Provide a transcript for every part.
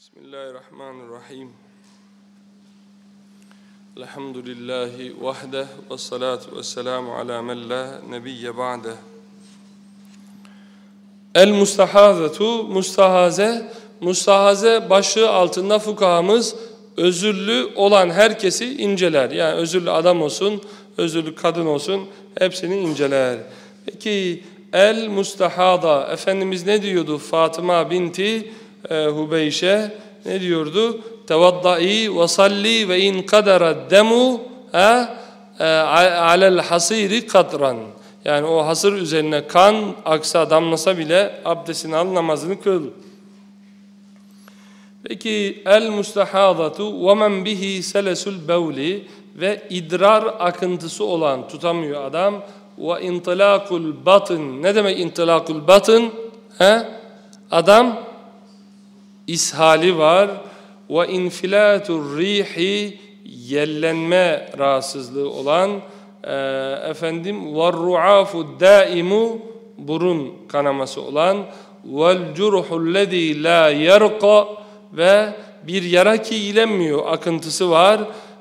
Bismillahirrahmanirrahim. Elhamdülillahi vahde ve salatu ve selamu ala men la nebiyye ba'de. El mustahazetu mustahaze mustahaze başlığı altında fukahamız özürlü olan herkesi inceler. Yani özürlü adam olsun, özürlü kadın olsun hepsini inceler. Peki el mustahada Efendimiz ne diyordu Fatıma binti e, Hubeyşe ne diyordu? Tevaddai ve salli ve in kadara demu ha e, alel hasiri kadran. Yani o hasır üzerine kan aksa damlasa bile abdestini al namazını kıl. Peki el mustahadatu ve men bihi selesul bevli ve idrar akıntısı olan tutamıyor adam ve intilakul batın ne demek intilakul batın he adam ishali var ve infilatur rihi yellenme rahatsızlığı olan e, efendim ve ruafu daimu burun kanaması olan vel curhul lezi la ve bir yara ki iyilenmiyor akıntısı var.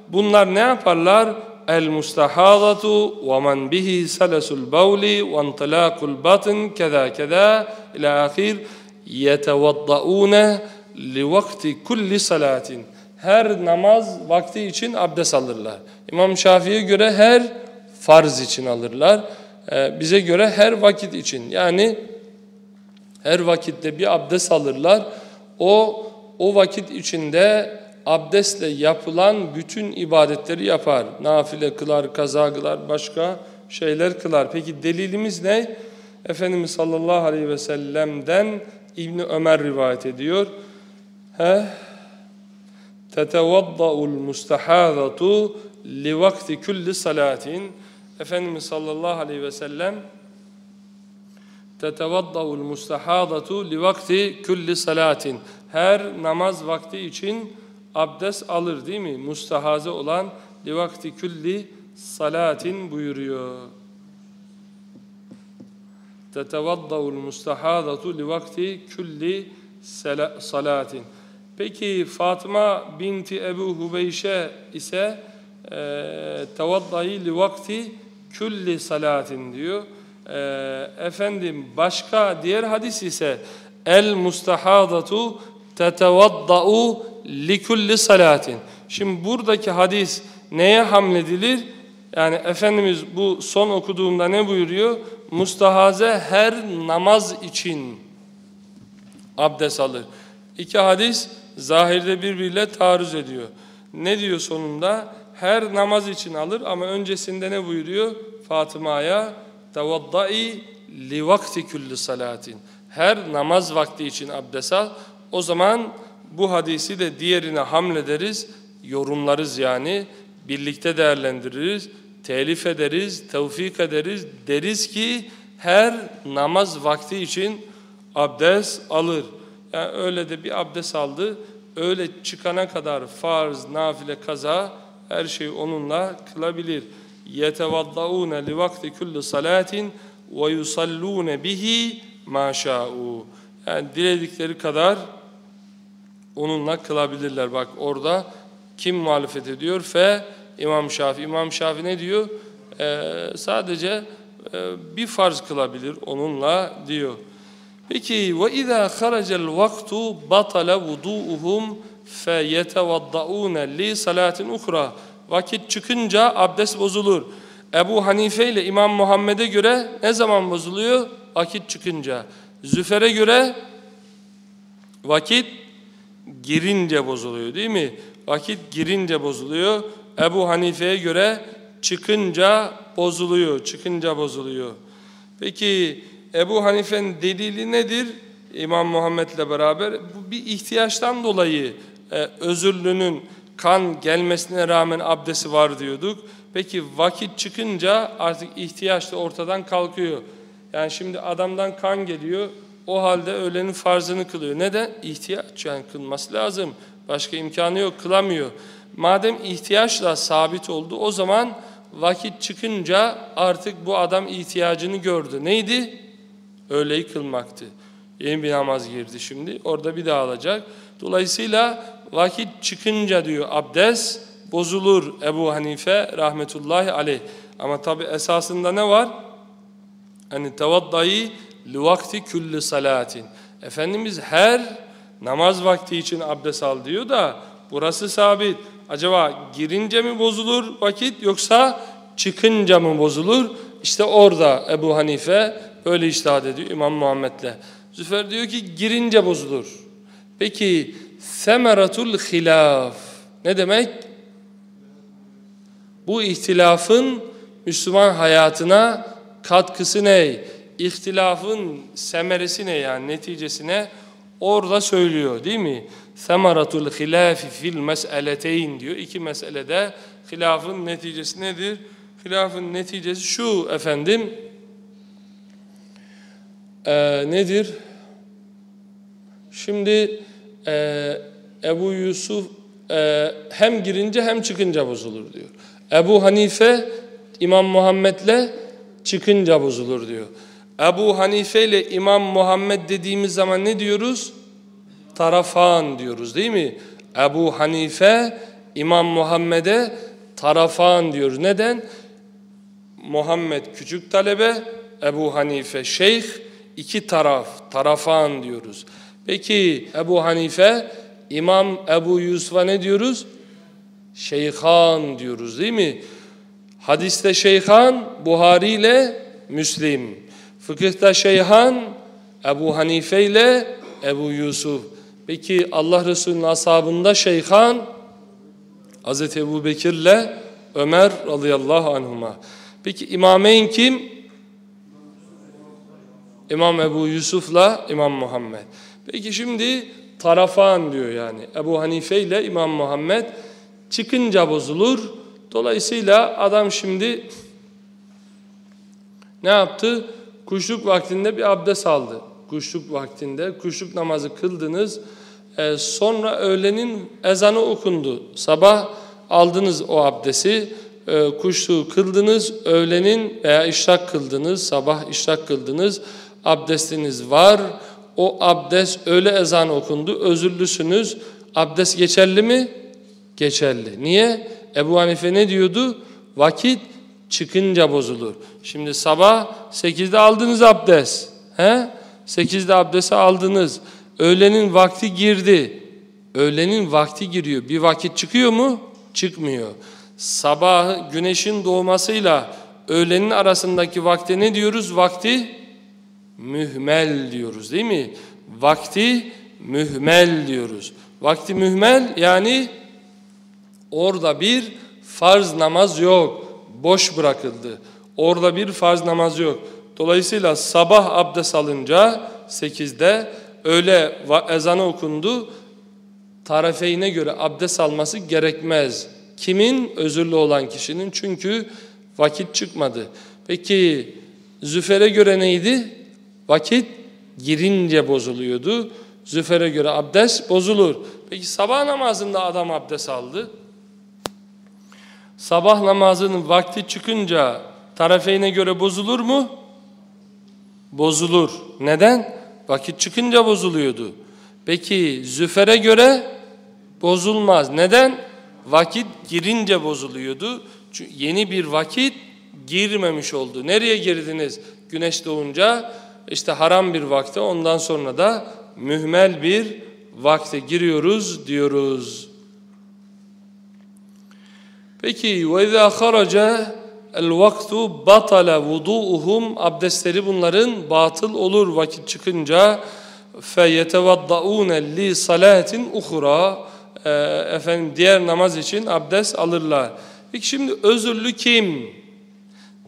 Bunlar ne yaparlar? El mustahadatu ve men bihi salesul bavli ve intilakul batın keda keda ila ahir yetevadda'une li vakti kulli salatin. Her namaz vakti için abdest alırlar. İmam Şafii'ye göre her farz için alırlar. Ee, bize göre her vakit için. Yani her vakitte bir abdest alırlar. O o vakit içinde abdestle yapılan bütün ibadetleri yapar. Nafile kılar, kaza kılar, başka şeyler kılar. Peki delilimiz ne? Efendimiz sallallahu aleyhi ve sellem'den İbni Ömer rivayet ediyor. He? Tetevadda'ul mustahadatu li vakti kulli salatin. Efendimiz sallallahu aleyhi ve sellem Tetevadda'ul mustahadatu li vakti kulli. Her namaz vakti için abdest alır değil mi? Mustahaze olan li vakti salatin buyuruyor. Tetevadda'ul mustahadatu li vakti kulli salatin. Peki Fatıma binti Ebu Hubeyşe ise e, tevaddayı li vakti külli salatin diyor. E, efendim başka diğer hadis ise el mustahadatu tetevadda'u li kulli salatin. Şimdi buradaki hadis neye hamledilir? Yani Efendimiz bu son okuduğumda ne buyuruyor? Mustahaze her namaz için abdest alır. İki hadis zahirde birbiriyle taarruz ediyor. Ne diyor sonunda? Her namaz için alır ama öncesinde ne buyuruyor? Fatıma'ya tevaddai li vakti kulli salatin. Her namaz vakti için abdest al. O zaman bu hadisi de diğerine hamlederiz, yorumlarız yani. Birlikte değerlendiririz, telif ederiz, tevfik ederiz. Deriz ki her namaz vakti için abdest alır. Yani öyle de bir abdest aldı. Öyle çıkana kadar farz, nafile, kaza her şeyi onunla kılabilir. يَتَوَضَّعُونَ لِوَقْتِ كُلِّ صَلَاتٍ وَيُصَلُّونَ بِهِ مَا شَاءُوا Yani diledikleri kadar onunla kılabilirler. Bak orada kim muhalefet ediyor? Fe İmam Şafi. İmam Şafi ne diyor? Ee, sadece e, bir farz kılabilir onunla diyor. Peki ve izâ haracel vaktu batala vudu'uhum fe yetevadda'ûne li salatin ukra. Vakit çıkınca abdest bozulur. Ebu Hanife ile İmam Muhammed'e göre ne zaman bozuluyor? Vakit çıkınca. Züfer'e göre vakit girince bozuluyor değil mi? Vakit girince bozuluyor. Ebu Hanife'ye göre çıkınca bozuluyor. Çıkınca bozuluyor. Peki Ebu Hanife'nin delili nedir? İmam Muhammed'le beraber bu bir ihtiyaçtan dolayı e, özürlünün kan gelmesine rağmen abdesti var diyorduk. Peki vakit çıkınca artık ihtiyaç da ortadan kalkıyor. Yani şimdi adamdan kan geliyor. O halde öğlenin farzını kılıyor. Neden? İhtiyaç yani kılması lazım. Başka imkanı yok kılamıyor. Madem ihtiyaçla sabit oldu o zaman vakit çıkınca artık bu adam ihtiyacını gördü. Neydi? Öğleyi kılmaktı. Yeni bir namaz girdi şimdi. Orada bir daha alacak. Dolayısıyla vakit çıkınca diyor abdest bozulur Ebu Hanife rahmetullahi aleyh. Ama tabi esasında ne var? Hani tevaddayı li vakti külli salatin. Efendimiz her namaz vakti için abdest al diyor da burası sabit. Acaba girince mi bozulur vakit yoksa çıkınca mı bozulur? İşte orada Ebu Hanife böyle iştahat ediyor İmam Muhammed'le. Züfer diyor ki girince bozulur. Peki semeratul hilaf ne demek? Bu ihtilafın Müslüman hayatına katkısı ne? İhtilafın semeresi ne yani neticesine orada söylüyor değil mi? Semaratul hilafi fil mes'eleteyn diyor. İki meselede hilafın neticesi nedir? Hilafın neticesi şu efendim. Ee, nedir? Şimdi e, Ebu Yusuf e, hem girince hem çıkınca bozulur diyor. Ebu Hanife İmam Muhammed'le çıkınca bozulur diyor. Ebu Hanife ile İmam Muhammed dediğimiz zaman ne diyoruz? Tarafan diyoruz değil mi? Ebu Hanife İmam Muhammed'e tarafan diyoruz. Neden? Muhammed küçük talebe, Ebu Hanife şeyh, iki taraf, tarafan diyoruz. Peki Ebu Hanife, İmam Ebu Yusuf'a ne diyoruz? Şeyhan diyoruz değil mi? Hadiste şeyhan Buhari ile Müslim. Fıkıhta şeyhan Ebu Hanife ile Ebu Yusuf. Peki Allah Resulü'nün ashabında şeyhan Hz. Ebu Bekir ile Ömer radıyallahu anhuma. Peki imameyn kim? İmam Ebu Yusuf'la İmam Muhammed. Peki şimdi tarafan diyor yani. Ebu Hanife ile İmam Muhammed çıkınca bozulur. Dolayısıyla adam şimdi ne yaptı? Kuşluk vaktinde bir abdest aldı. Kuşluk vaktinde kuşluk namazı kıldınız. Ee, sonra öğlenin ezanı okundu. Sabah aldınız o abdesti. E, kuşluğu kıldınız. Öğlenin veya işrak kıldınız. Sabah işrak kıldınız. Abdestiniz var. O abdest öğle ezanı okundu. Özürlüsünüz. Abdest geçerli mi? Geçerli. Niye? Ebu Hanife ne diyordu? Vakit çıkınca bozulur. Şimdi sabah 8'de aldınız abdest. He? 8'de abdesti aldınız. Öğlenin vakti girdi. Öğlenin vakti giriyor. Bir vakit çıkıyor mu? Çıkmıyor. Sabah güneşin doğmasıyla öğlenin arasındaki vakte ne diyoruz? Vakti mühmel diyoruz değil mi? Vakti mühmel diyoruz. Vakti mühmel yani orada bir farz namaz yok. Boş bırakıldı. Orada bir farz namaz yok. Dolayısıyla sabah abdest alınca 8'de öğle ezanı okundu. Tarafeyne göre abdest alması gerekmez. Kimin? Özürlü olan kişinin. Çünkü vakit çıkmadı. Peki Züfer'e göre neydi? Vakit girince bozuluyordu. Züfer'e göre abdest bozulur. Peki sabah namazında adam abdest aldı. Sabah namazının vakti çıkınca tarafeyne göre bozulur mu? Bozulur. Neden? Vakit çıkınca bozuluyordu. Peki Züfer'e göre bozulmaz. Neden? Vakit girince bozuluyordu. Çünkü yeni bir vakit girmemiş oldu. Nereye girdiniz? Güneş doğunca işte haram bir vakte ondan sonra da mühmel bir vakte giriyoruz diyoruz. Peki ve izâ kharaca el vaktu batala vudu'uhum abdestleri bunların batıl olur vakit çıkınca fe yetevadda'ûne li salatin uhra e, efendim diğer namaz için abdest alırlar. Peki şimdi özürlü kim?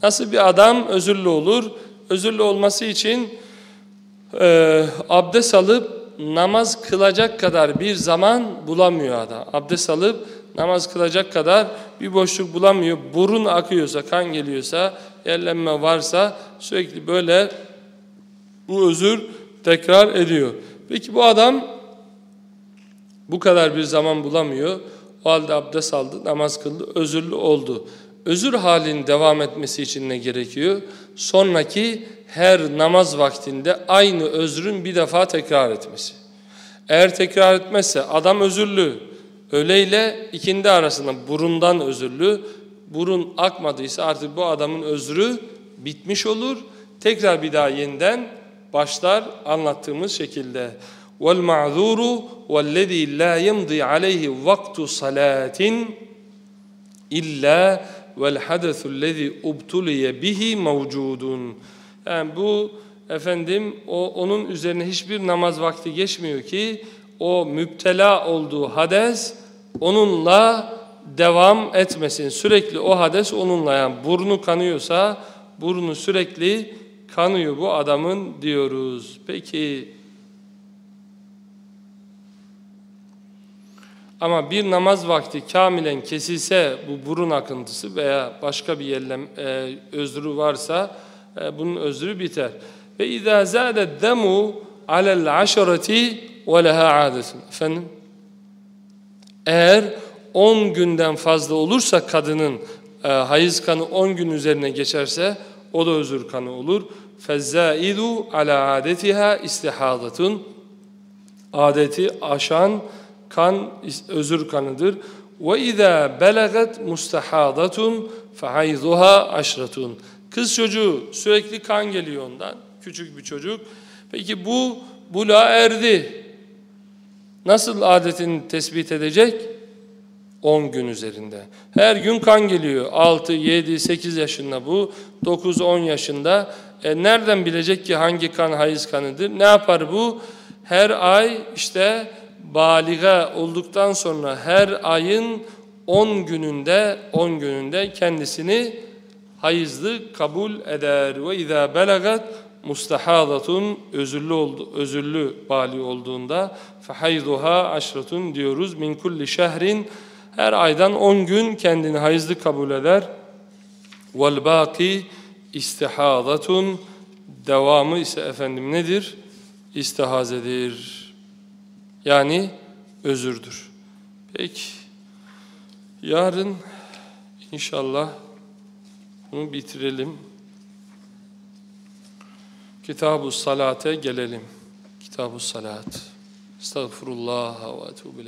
Nasıl bir adam özürlü olur? Özürlü olması için e, abdest alıp namaz kılacak kadar bir zaman bulamıyor adam. Abdest alıp namaz kılacak kadar bir boşluk bulamıyor. Burun akıyorsa, kan geliyorsa, yerlenme varsa sürekli böyle bu özür tekrar ediyor. Peki bu adam bu kadar bir zaman bulamıyor. O halde abdest aldı, namaz kıldı, özürlü oldu Özür halinin devam etmesi için ne gerekiyor? Sonraki her namaz vaktinde aynı özrün bir defa tekrar etmesi. Eğer tekrar etmezse adam özürlü. Öleyle ikindi arasında burundan özürlü. Burun akmadıysa artık bu adamın özrü bitmiş olur. Tekrar bir daha yeniden başlar anlattığımız şekilde. وَالْمَعْذُورُ وَالَّذ۪ي لَا يَمْضِي عَلَيْهِ وَقْتُ صَلَاتٍ İlla vel hadesul lezi ubtuliye bihi mevcudun. Yani bu efendim o onun üzerine hiçbir namaz vakti geçmiyor ki o müptela olduğu hades onunla devam etmesin. Sürekli o hades onunla yani burnu kanıyorsa burnu sürekli kanıyor bu adamın diyoruz. Peki Ama bir namaz vakti kamilen kesilse bu burun akıntısı veya başka bir yerle e, özrü varsa e, bunun özrü biter. Ve izâ zâde demu alel aşareti ve leha adetun. Efendim? Eğer 10 günden fazla olursa kadının e, hayız kanı 10 gün üzerine geçerse o da özür kanı olur. Fezzaidu ala adetiha istihadatun. Adeti aşan kan özür kanıdır. Ve izâ belagat mustahadatun fehayzuha aşratun. Kız çocuğu sürekli kan geliyor ondan. Küçük bir çocuk. Peki bu bula erdi. Nasıl adetini tespit edecek? 10 gün üzerinde. Her gün kan geliyor. 6, 7, 8 yaşında bu. 9, 10 yaşında. E nereden bilecek ki hangi kan hayız kanıdır? Ne yapar bu? Her ay işte baliga olduktan sonra her ayın 10 gününde 10 gününde kendisini hayızlı kabul eder. Ve izâ belagat mustahadatun özürlü oldu, özürlü bali olduğunda fehayduha aşratun diyoruz. Min kulli şehrin her aydan 10 gün kendini hayızlı kabul eder. Vel baki istihadatun devamı ise efendim nedir? İstihazedir. Yani özürdür. Peki yarın inşallah bunu bitirelim. Kitab-ı Salat'e gelelim. Kitab-ı Salat. Estağfurullah ve etûbü